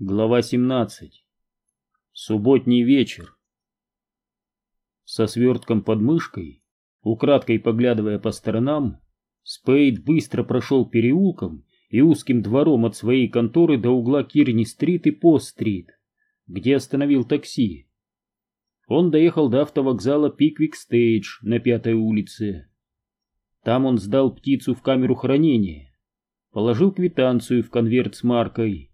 Глава 17. Субботний вечер. Со свертком под мышкой, украдкой поглядывая по сторонам, Спейд быстро прошел переулком и узким двором от своей конторы до угла Кирни-стрит и Пост-стрит, где остановил такси. Он доехал до автовокзала Пиквик-стейдж на Пятой улице. Там он сдал птицу в камеру хранения, положил квитанцию в конверт с маркой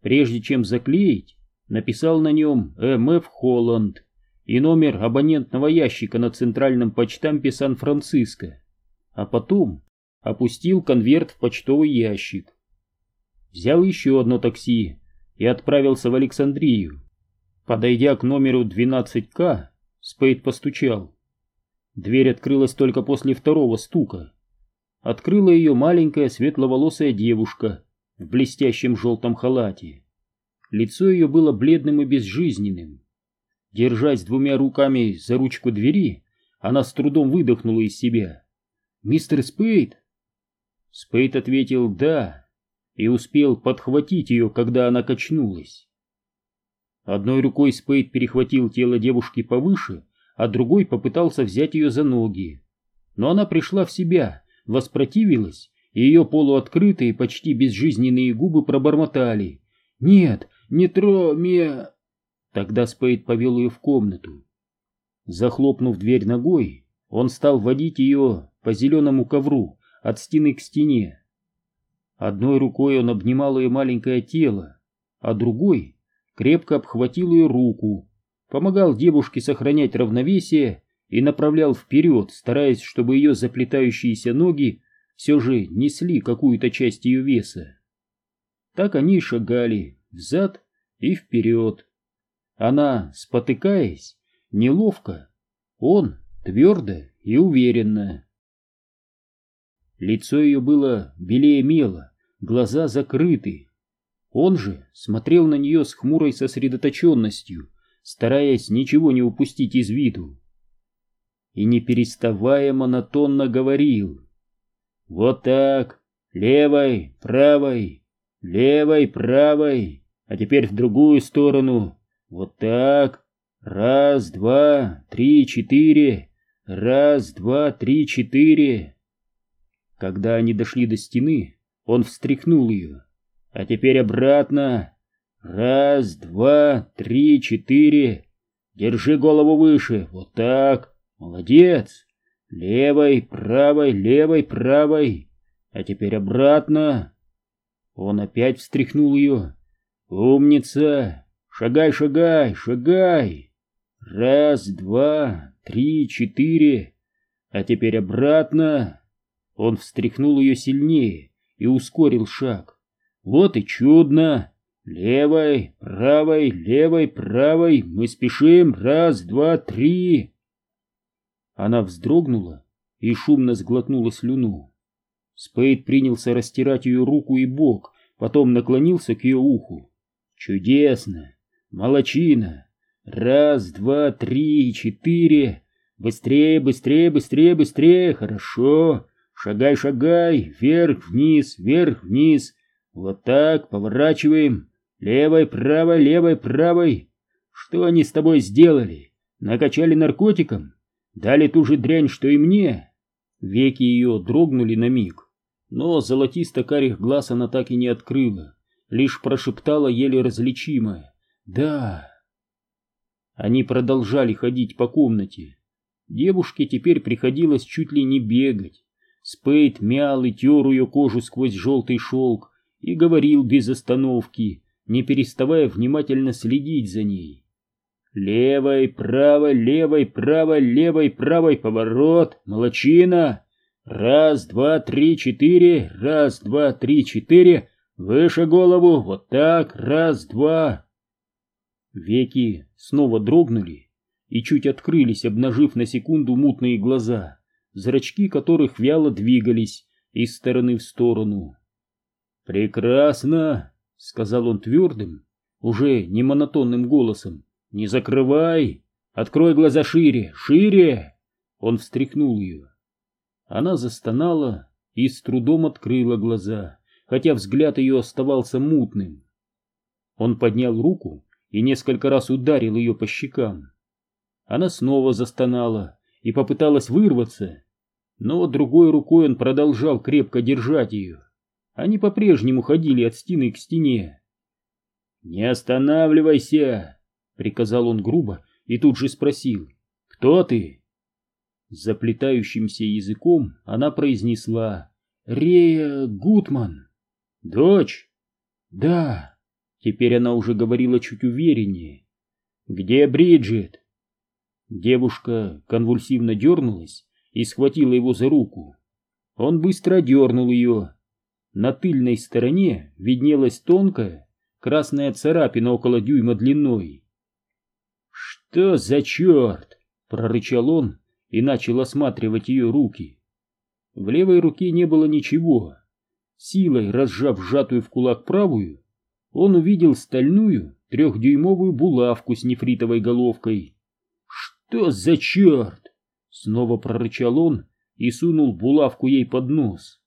Прежде чем заклеить, написал на нем «МФ Холланд» и номер абонентного ящика на центральном почтампе Сан-Франциско, а потом опустил конверт в почтовый ящик. Взял еще одно такси и отправился в Александрию. Подойдя к номеру 12К, Спейд постучал. Дверь открылась только после второго стука. Открыла ее маленькая светловолосая девушка в блестящем желтом халате. Лицо ее было бледным и безжизненным. Держась двумя руками за ручку двери, она с трудом выдохнула из себя. «Мистер Спейд?» Спейд ответил «да» и успел подхватить ее, когда она качнулась. Одной рукой Спейд перехватил тело девушки повыше, а другой попытался взять ее за ноги. Но она пришла в себя, воспротивилась и ее полуоткрытые, почти безжизненные губы пробормотали. «Нет, не тро, меня!» Тогда Спейд повел ее в комнату. Захлопнув дверь ногой, он стал водить ее по зеленому ковру от стены к стене. Одной рукой он обнимал ее маленькое тело, а другой крепко обхватил ее руку, помогал девушке сохранять равновесие и направлял вперед, стараясь, чтобы ее заплетающиеся ноги все же несли какую-то часть ее веса. Так они шагали взад и вперед. Она, спотыкаясь, неловко, он твердо и уверенно. Лицо ее было белее мела, глаза закрыты. Он же смотрел на нее с хмурой сосредоточенностью, стараясь ничего не упустить из виду. И не переставая монотонно говорил — вот так. Левой, правой, левой, правой. А теперь в другую сторону. Вот так. Раз, два, три, четыре. Раз, два, три, четыре. Когда они дошли до стены, он встряхнул ее. А теперь обратно. Раз, два, три, четыре. Держи голову выше. Вот так. Молодец. Левой, правой, левой, правой. А теперь обратно. Он опять встряхнул ее. Умница. Шагай, шагай, шагай. Раз, два, три, четыре. А теперь обратно. Он встряхнул ее сильнее и ускорил шаг. Вот и чудно. Левой, правой, левой, правой. Мы спешим. Раз, два, три. Она вздрогнула и шумно сглотнула слюну. Спейд принялся растирать ее руку и бок, потом наклонился к ее уху. «Чудесно! Молочина! Раз, два, три, четыре! Быстрее, быстрее, быстрее, быстрее! Хорошо! Шагай, шагай! Вверх, вниз, вверх, вниз! Вот так, поворачиваем! Левой, правой, левой, правой! Что они с тобой сделали? Накачали наркотиком?» Дали ту же дрянь, что и мне. Веки ее дрогнули на миг, но золотисто-карих глаз она так и не открыла, лишь прошептала еле различимое «Да». Они продолжали ходить по комнате. Девушке теперь приходилось чуть ли не бегать. Спейд мял и тер ее кожу сквозь желтый шелк и говорил без остановки, не переставая внимательно следить за ней. Левой, правой, левой, правой, левой, правой, поворот, молочина. Раз, два, три, четыре, раз, два, три, четыре, выше голову, вот так, раз, два. Веки снова дрогнули и чуть открылись, обнажив на секунду мутные глаза, зрачки которых вяло двигались из стороны в сторону. «Прекрасно!» — сказал он твердым, уже не монотонным голосом. «Не закрывай! Открой глаза шире! Шире!» Он встряхнул ее. Она застонала и с трудом открыла глаза, хотя взгляд ее оставался мутным. Он поднял руку и несколько раз ударил ее по щекам. Она снова застонала и попыталась вырваться, но другой рукой он продолжал крепко держать ее. Они по-прежнему ходили от стены к стене. «Не останавливайся!» — приказал он грубо и тут же спросил. «Кто ты?» Заплетающимся языком она произнесла «Рея Гутман». «Дочь?» «Да». Теперь она уже говорила чуть увереннее. «Где Бриджит?» Девушка конвульсивно дернулась и схватила его за руку. Он быстро дернул ее. На тыльной стороне виднелась тонкая красная царапина около дюйма длиной. «Что за черт?» — прорычал он и начал осматривать ее руки. В левой руке не было ничего. Силой разжав сжатую в кулак правую, он увидел стальную трехдюймовую булавку с нефритовой головкой. «Что за черт?» — снова прорычал он и сунул булавку ей под нос.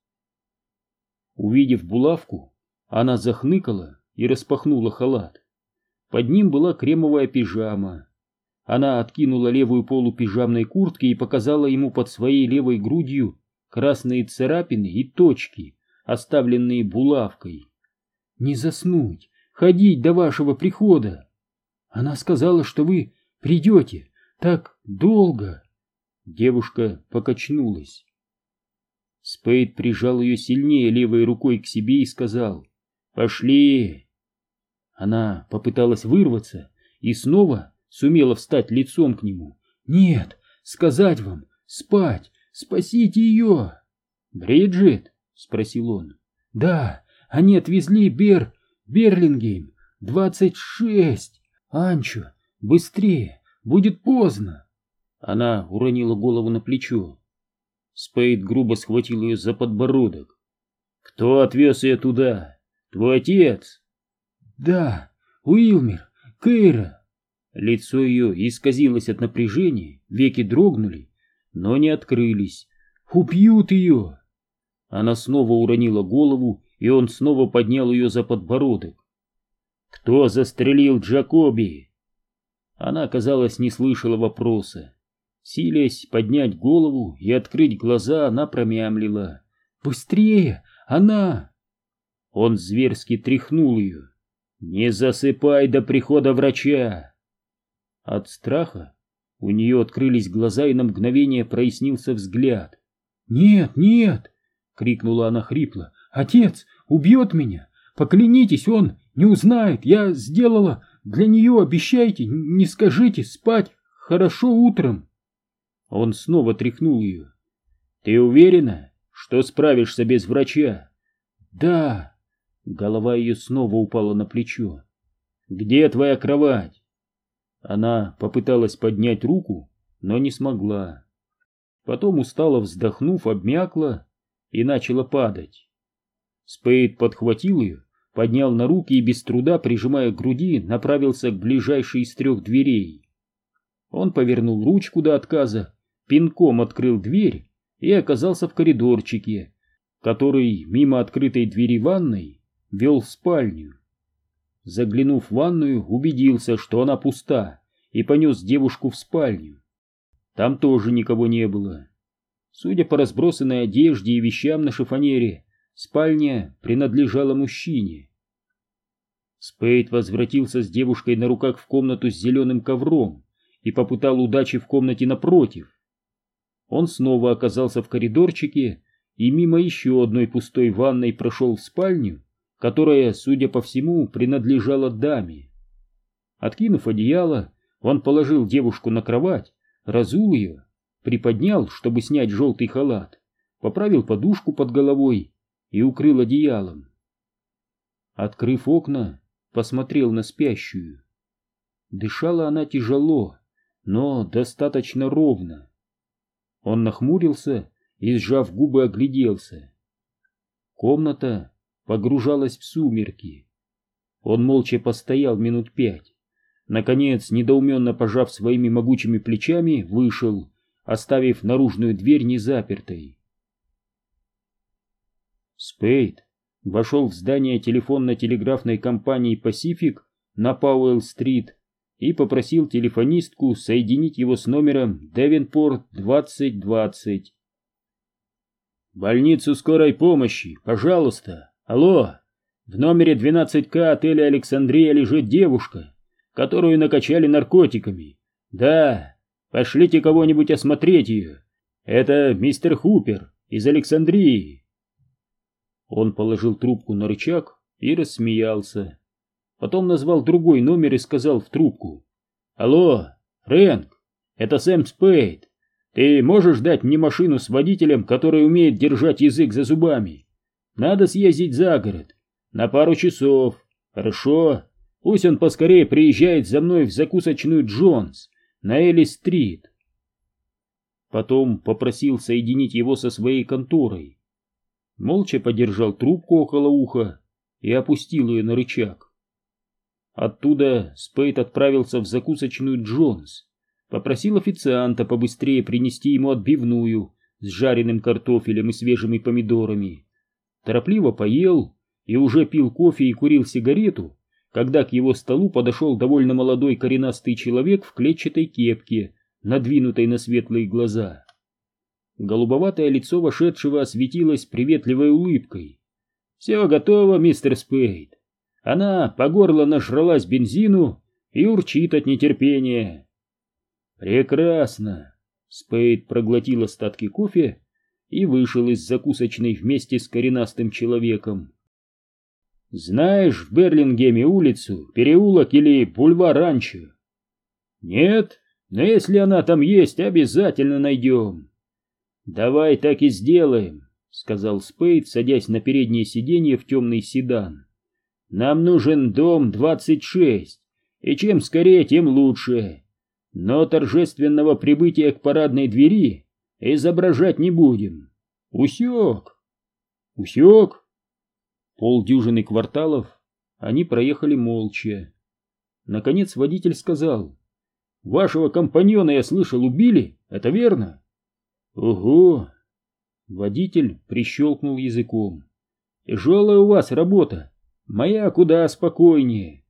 Увидев булавку, она захныкала и распахнула халат. Под ним была кремовая пижама. Она откинула левую полу пижамной куртки и показала ему под своей левой грудью красные царапины и точки, оставленные булавкой. «Не заснуть, ходить до вашего прихода!» Она сказала, что вы придете так долго. Девушка покачнулась. Спейд прижал ее сильнее левой рукой к себе и сказал «Пошли!» Она попыталась вырваться и снова сумела встать лицом к нему. «Нет, сказать вам, спать, спасите ее!» «Бриджит?» — спросил он. «Да, они отвезли Бер... Берлингейм, двадцать шесть! Анчо, быстрее, будет поздно!» Она уронила голову на плечо. Спейд грубо схватил ее за подбородок. «Кто отвез ее туда? Твой отец?» «Да, Уилмер, Кейра». Лицо ее исказилось от напряжения, веки дрогнули, но не открылись. «Убьют ее!» Она снова уронила голову, и он снова поднял ее за подбородок. «Кто застрелил Джакоби?» Она, казалось, не слышала вопроса. Силясь поднять голову и открыть глаза, она промямлила. «Быстрее! Она!» Он зверски тряхнул ее. «Не засыпай до прихода врача!» От страха у нее открылись глаза, и на мгновение прояснился взгляд. «Нет, нет!» — крикнула она хрипло. «Отец убьет меня! Поклянитесь, он не узнает! Я сделала для нее, обещайте, не скажите, спать хорошо утром!» Он снова тряхнул ее. «Ты уверена, что справишься без врача?» «Да». Голова ее снова упала на плечо. «Где твоя кровать?» Она попыталась поднять руку, но не смогла. Потом, устало вздохнув, обмякла и начала падать. Спейд подхватил ее, поднял на руки и без труда, прижимая к груди, направился к ближайшей из трех дверей. Он повернул ручку до отказа, пинком открыл дверь и оказался в коридорчике, который мимо открытой двери ванной вел в спальню. Заглянув в ванную, убедился, что она пуста, и понес девушку в спальню. Там тоже никого не было. Судя по разбросанной одежде и вещам на шифонере, спальня принадлежала мужчине. Спейд возвратился с девушкой на руках в комнату с зеленым ковром и попытал удачи в комнате напротив. Он снова оказался в коридорчике и мимо еще одной пустой ванной прошел в спальню, которая, судя по всему, принадлежала даме. Откинув одеяло, он положил девушку на кровать, разул ее, приподнял, чтобы снять желтый халат, поправил подушку под головой и укрыл одеялом. Открыв окна, посмотрел на спящую. Дышала она тяжело, но достаточно ровно. Он нахмурился и, сжав губы, огляделся. Комната погружалась в сумерки. Он молча постоял минут пять. Наконец, недоуменно пожав своими могучими плечами, вышел, оставив наружную дверь незапертой. Спейд вошел в здание телефонно-телеграфной компании Pacific на Пауэлл-стрит и попросил телефонистку соединить его с номером Девинпорт 2020. «Больницу скорой помощи, пожалуйста. Алло, в номере 12К отеля Александрия лежит девушка, которую накачали наркотиками. Да, пошлите кого-нибудь осмотреть ее. Это мистер Хупер из Александрии». Он положил трубку на рычаг и рассмеялся. Потом назвал другой номер и сказал в трубку. «Алло, Фрэнк, это Сэм Спейд. Ты можешь дать мне машину с водителем, который умеет держать язык за зубами? Надо съездить за город. На пару часов. Хорошо. Пусть он поскорее приезжает за мной в закусочную Джонс на Элли-стрит». Потом попросил соединить его со своей конторой молча подержал трубку около уха и опустил ее на рычаг. Оттуда Спейд отправился в закусочную Джонс, попросил официанта побыстрее принести ему отбивную с жареным картофелем и свежими помидорами, торопливо поел и уже пил кофе и курил сигарету, когда к его столу подошел довольно молодой коренастый человек в клетчатой кепке, надвинутой на светлые глаза. Голубоватое лицо вошедшего осветилось приветливой улыбкой. «Все готово, мистер Спейд. Она по горло нажралась бензину и урчит от нетерпения». «Прекрасно!» Спейд проглотил остатки кофе и вышел из закусочной вместе с коренастым человеком. «Знаешь в Берлингеме улицу, переулок или бульвар ранчо?» «Нет, но если она там есть, обязательно найдем». «Давай так и сделаем», — сказал Спейд, садясь на переднее сиденье в темный седан. «Нам нужен дом 26, и чем скорее, тем лучше. Но торжественного прибытия к парадной двери изображать не будем. Усек!» «Усек!» Полдюжины кварталов они проехали молча. Наконец водитель сказал, «Вашего компаньона, я слышал, убили, это верно?» Ого! Водитель прищелкнул языком. Тяжелая у вас работа. Моя куда спокойнее.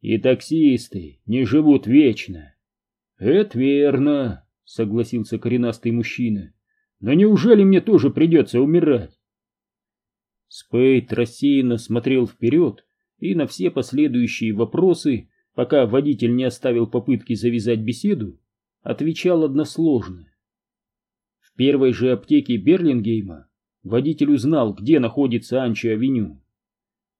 И таксисты не живут вечно. Это верно, согласился коренастый мужчина. Но неужели мне тоже придется умирать? Спейд рассеянно смотрел вперед и на все последующие вопросы, пока водитель не оставил попытки завязать беседу, отвечал односложно первой же аптеке Берлингейма водитель узнал, где находится Анчи-авеню.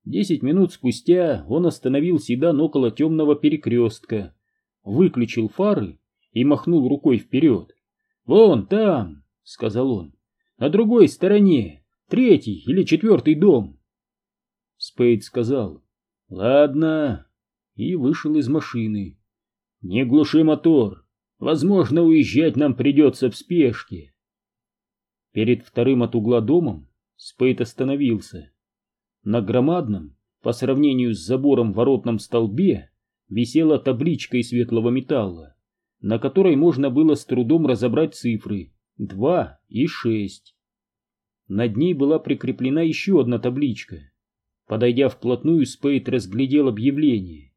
Десять минут спустя он остановил седан около темного перекрестка, выключил фары и махнул рукой вперед. «Вон там», — сказал он, — «на другой стороне, третий или четвертый дом». Спейд сказал «Ладно» и вышел из машины. «Не глуши мотор, возможно, уезжать нам придется в спешке». Перед вторым от угла домом Спейт остановился. На громадном, по сравнению с забором воротном столбе, висела табличка из светлого металла, на которой можно было с трудом разобрать цифры 2 и 6. Над ней была прикреплена еще одна табличка. Подойдя вплотную, Спейт разглядел объявление.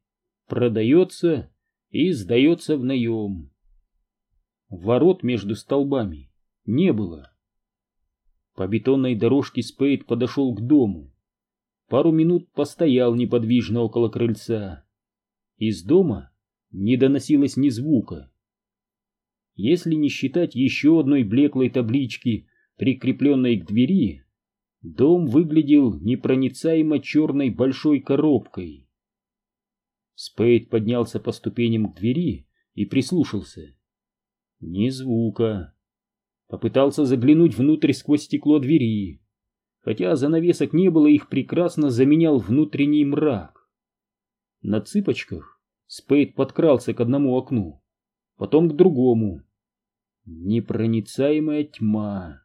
Продается и сдается в наем. Ворот между столбами не было. По бетонной дорожке Спейд подошел к дому. Пару минут постоял неподвижно около крыльца. Из дома не доносилось ни звука. Если не считать еще одной блеклой таблички, прикрепленной к двери, дом выглядел непроницаемо черной большой коробкой. Спейд поднялся по ступеням к двери и прислушался. Ни звука попытался заглянуть внутрь сквозь стекло двери. Хотя занавесок не было, их прекрасно заменял внутренний мрак. На цыпочках Спейд подкрался к одному окну, потом к другому. Непроницаемая тьма.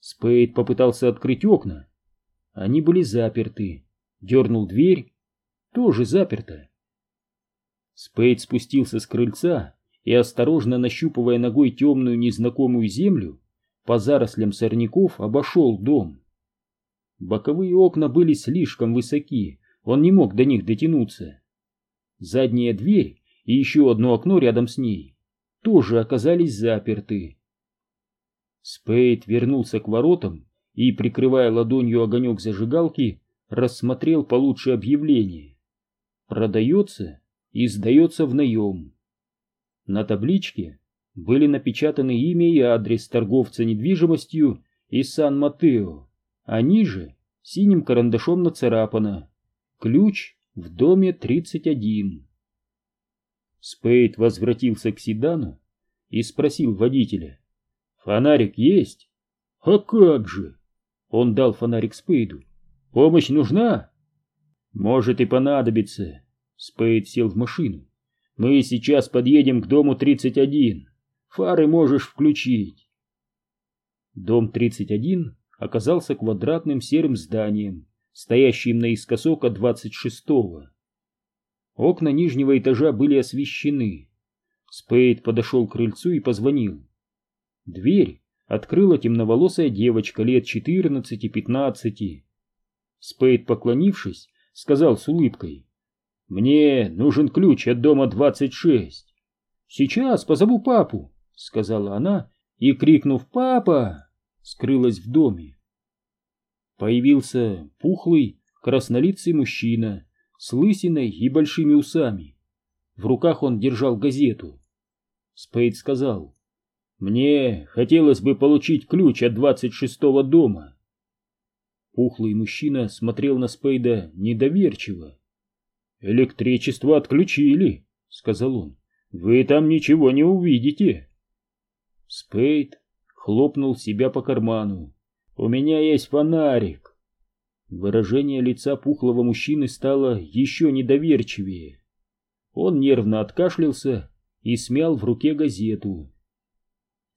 Спейд попытался открыть окна. Они были заперты. Дернул дверь. Тоже заперта. Спейд спустился с крыльца и, осторожно нащупывая ногой темную незнакомую землю, по зарослям сорняков обошел дом. Боковые окна были слишком высоки, он не мог до них дотянуться. Задняя дверь и еще одно окно рядом с ней тоже оказались заперты. Спейд вернулся к воротам и, прикрывая ладонью огонек зажигалки, рассмотрел получше объявление. Продается и сдается в наем. На табличке были напечатаны имя и адрес торговца недвижимостью из Сан-Матео, а ниже синим карандашом нацарапано «Ключ в доме 31». Спейд возвратился к седану и спросил водителя. «Фонарик есть?» «А как же?» Он дал фонарик Спейду. «Помощь нужна?» «Может и понадобится». Спейд сел в машину. «Мы сейчас подъедем к дому 31. Фары можешь включить». Дом 31 оказался квадратным серым зданием, стоящим наискосок от 26-го. Окна нижнего этажа были освещены. Спейд подошел к крыльцу и позвонил. Дверь открыла темноволосая девочка лет 14-15. Спейд, поклонившись, сказал с улыбкой. «Мне нужен ключ от дома 26». «Сейчас позову папу», — сказала она, и, крикнув «Папа!», скрылась в доме. Появился пухлый, краснолицый мужчина с лысиной и большими усами. В руках он держал газету. Спейд сказал, «Мне хотелось бы получить ключ от двадцать шестого дома». Пухлый мужчина смотрел на Спейда недоверчиво. «Электричество отключили», — сказал он. «Вы там ничего не увидите». Спейд хлопнул себя по карману. «У меня есть фонарик». Выражение лица пухлого мужчины стало еще недоверчивее. Он нервно откашлялся и смял в руке газету.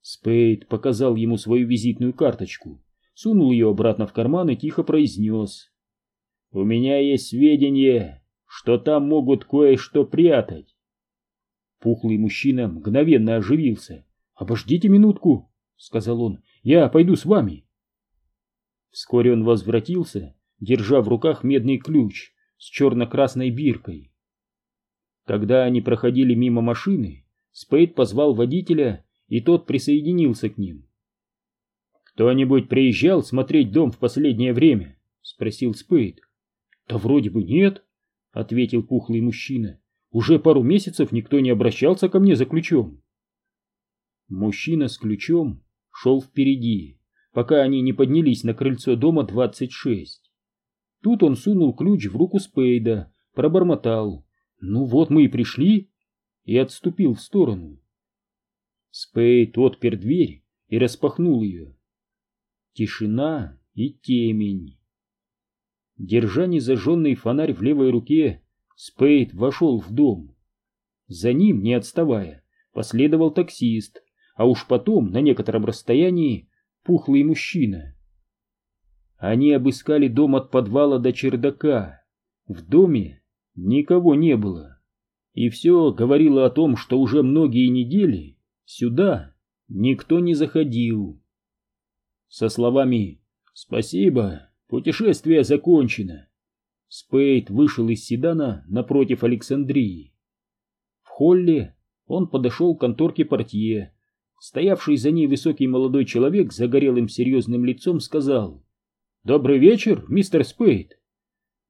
Спейд показал ему свою визитную карточку, сунул ее обратно в карман и тихо произнес. «У меня есть сведения, что там могут кое-что прятать». Пухлый мужчина мгновенно оживился. «Обождите минутку», — сказал он, — «я пойду с вами». Вскоре он возвратился держа в руках медный ключ с черно-красной биркой. Когда они проходили мимо машины, Спейд позвал водителя, и тот присоединился к ним. «Кто-нибудь приезжал смотреть дом в последнее время?» — спросил Спейд. «Да вроде бы нет», — ответил пухлый мужчина. «Уже пару месяцев никто не обращался ко мне за ключом». Мужчина с ключом шел впереди, пока они не поднялись на крыльцо дома 26. Тут он сунул ключ в руку Спейда, пробормотал «Ну вот мы и пришли» и отступил в сторону. Спейд отпер дверь и распахнул ее. Тишина и темень. Держа незажженный фонарь в левой руке, Спейд вошел в дом. За ним, не отставая, последовал таксист, а уж потом, на некотором расстоянии, пухлый мужчина. Они обыскали дом от подвала до чердака. В доме никого не было. И все говорило о том, что уже многие недели сюда никто не заходил. Со словами «Спасибо, путешествие закончено», Спейд вышел из седана напротив Александрии. В холле он подошел к конторке портье. Стоявший за ней высокий молодой человек с загорелым серьезным лицом сказал «Добрый вечер, мистер Спейд!»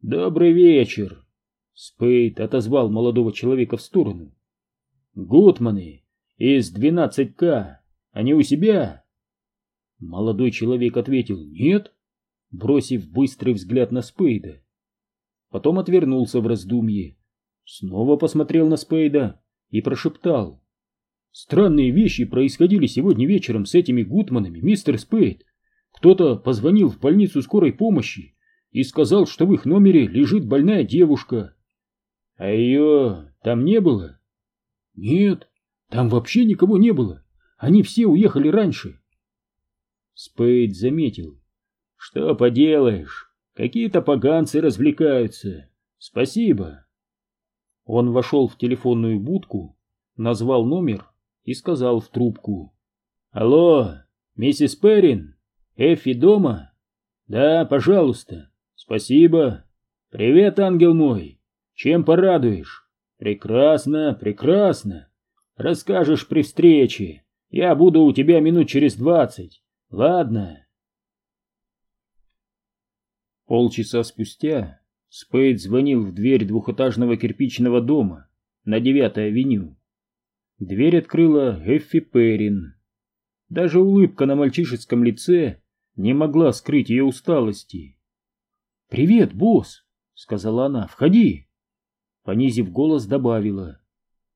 «Добрый вечер!» Спейд отозвал молодого человека в сторону. «Гутманы из 12К, они у себя?» Молодой человек ответил «нет», бросив быстрый взгляд на Спейда. Потом отвернулся в раздумье, снова посмотрел на Спейда и прошептал. «Странные вещи происходили сегодня вечером с этими Гутманами, мистер Спейд. Кто-то позвонил в больницу скорой помощи и сказал, что в их номере лежит больная девушка. А ее там не было? Нет, там вообще никого не было. Они все уехали раньше. Спейд заметил. Что поделаешь, какие-то поганцы развлекаются. Спасибо. Он вошел в телефонную будку, назвал номер и сказал в трубку. Алло, миссис Перрин? Эффи дома? Да, пожалуйста. Спасибо. Привет, ангел мой. Чем порадуешь? Прекрасно, прекрасно. Расскажешь при встрече. Я буду у тебя минут через двадцать. Ладно. Полчаса спустя Спейд звонил в дверь двухэтажного кирпичного дома на 9-й авеню. Дверь открыла Эффи Перрин. Даже улыбка на мальчишеском лице не могла скрыть ее усталости. «Привет, босс!» — сказала она. «Входи!» Понизив голос, добавила.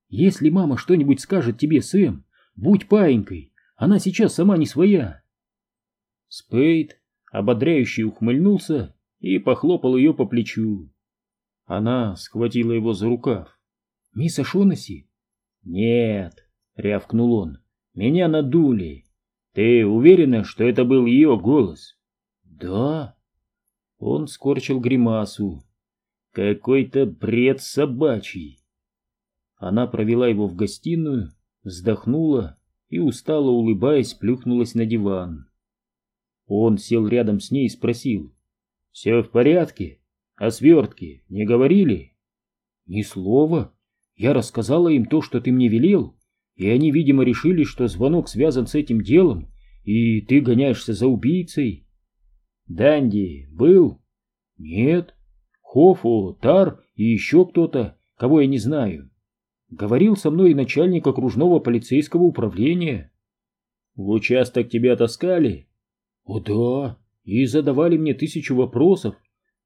«Если мама что-нибудь скажет тебе, Сэм, будь паинькой, она сейчас сама не своя!» Спейд ободряюще ухмыльнулся и похлопал ее по плечу. Она схватила его за рукав. «Мисс Ашонаси?» «Нет», — рявкнул он, — «меня надули. Ты уверена, что это был ее голос?» «Да». Он скорчил гримасу. «Какой-то бред собачий». Она провела его в гостиную, вздохнула и, устало улыбаясь, плюхнулась на диван. Он сел рядом с ней и спросил. «Все в порядке? О свертке не говорили?» «Ни слова. Я рассказала им то, что ты мне велел, и они, видимо, решили, что звонок связан с этим делом, и ты гоняешься за убийцей». «Данди был?» «Нет. Хофу, Тар и еще кто-то, кого я не знаю. Говорил со мной начальник окружного полицейского управления». «В участок тебя таскали?» «О да, и задавали мне тысячу вопросов,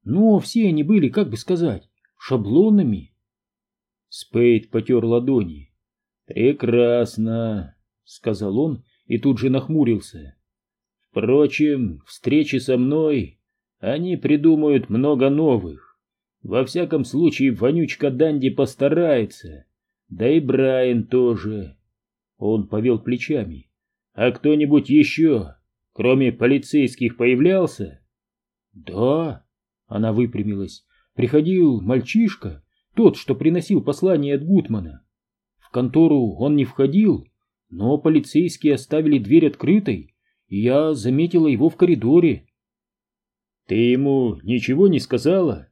но все они были, как бы сказать, шаблонами. Спейд потер ладони. «Прекрасно», — сказал он и тут же нахмурился. «Впрочем, встречи со мной они придумают много новых. Во всяком случае, вонючка Данди постарается, да и Брайан тоже». Он повел плечами. «А кто-нибудь еще Кроме полицейских появлялся? Да, она выпрямилась. Приходил мальчишка, тот, что приносил послание от Гутмана. В контору он не входил, но полицейские оставили дверь открытой, и я заметила его в коридоре. Ты ему ничего не сказала?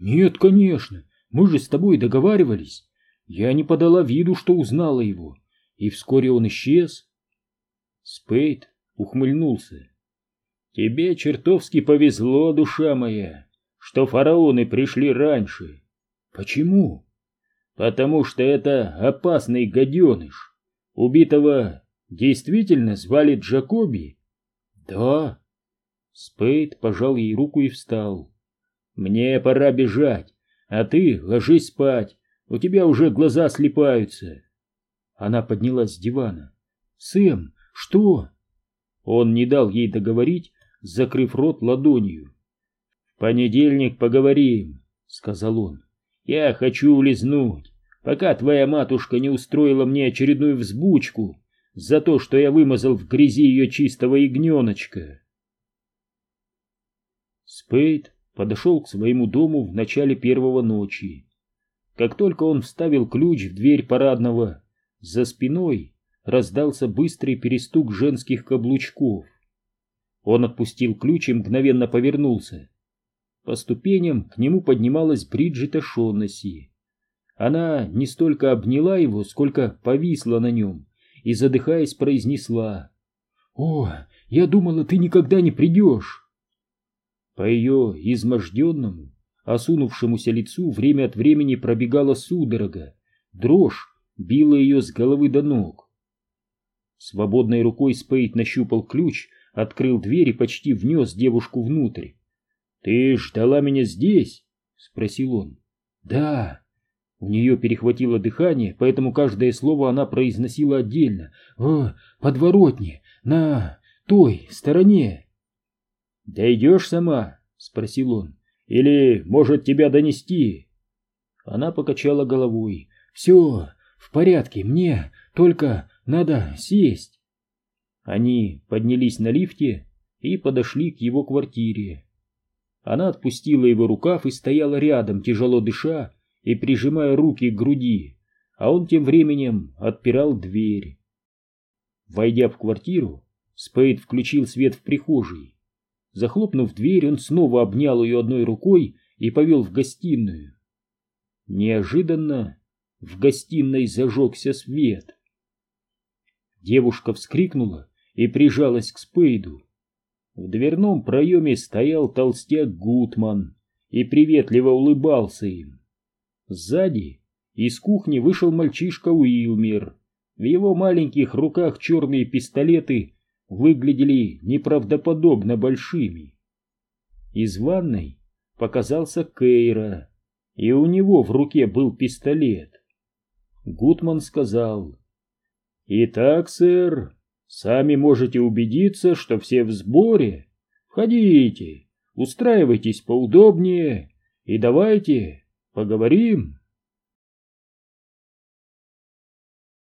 Нет, конечно, мы же с тобой договаривались. Я не подала виду, что узнала его, и вскоре он исчез. Спейд ухмыльнулся. «Тебе чертовски повезло, душа моя, что фараоны пришли раньше. Почему? Потому что это опасный гаденыш. Убитого действительно звали Джакоби? Да. Спейд пожал ей руку и встал. Мне пора бежать, а ты ложись спать, у тебя уже глаза слепаются. Она поднялась с дивана. Сэм, что? Он не дал ей договорить, закрыв рот ладонью. «В понедельник поговорим», — сказал он. «Я хочу улизнуть, пока твоя матушка не устроила мне очередную взбучку за то, что я вымазал в грязи ее чистого ягненочка». Спейд подошел к своему дому в начале первого ночи. Как только он вставил ключ в дверь парадного, за спиной раздался быстрый перестук женских каблучков. Он отпустил ключ и мгновенно повернулся. По ступеням к нему поднималась Бриджита Шоннесси. Она не столько обняла его, сколько повисла на нем и, задыхаясь, произнесла «О, я думала, ты никогда не придешь!» По ее изможденному, осунувшемуся лицу время от времени пробегала судорога, дрожь била ее с головы до ног. Свободной рукой Спейд нащупал ключ, открыл дверь и почти внес девушку внутрь. «Ты ждала меня здесь?» — спросил он. «Да». У нее перехватило дыхание, поэтому каждое слово она произносила отдельно. «В подворотне, на той стороне». «Дойдешь сама?» — спросил он. «Или, может, тебя донести?» Она покачала головой. «Все в порядке, мне только надо сесть. Они поднялись на лифте и подошли к его квартире. Она отпустила его рукав и стояла рядом, тяжело дыша и прижимая руки к груди, а он тем временем отпирал дверь. Войдя в квартиру, Спейд включил свет в прихожей. Захлопнув дверь, он снова обнял ее одной рукой и повел в гостиную. Неожиданно в гостиной зажегся свет. Девушка вскрикнула и прижалась к Спейду. В дверном проеме стоял толстяк Гутман и приветливо улыбался им. Сзади из кухни вышел мальчишка Уилмер. В его маленьких руках черные пистолеты выглядели неправдоподобно большими. Из ванной показался Кейра, и у него в руке был пистолет. Гутман сказал, «Итак, сэр, сами можете убедиться, что все в сборе. Входите, устраивайтесь поудобнее и давайте поговорим».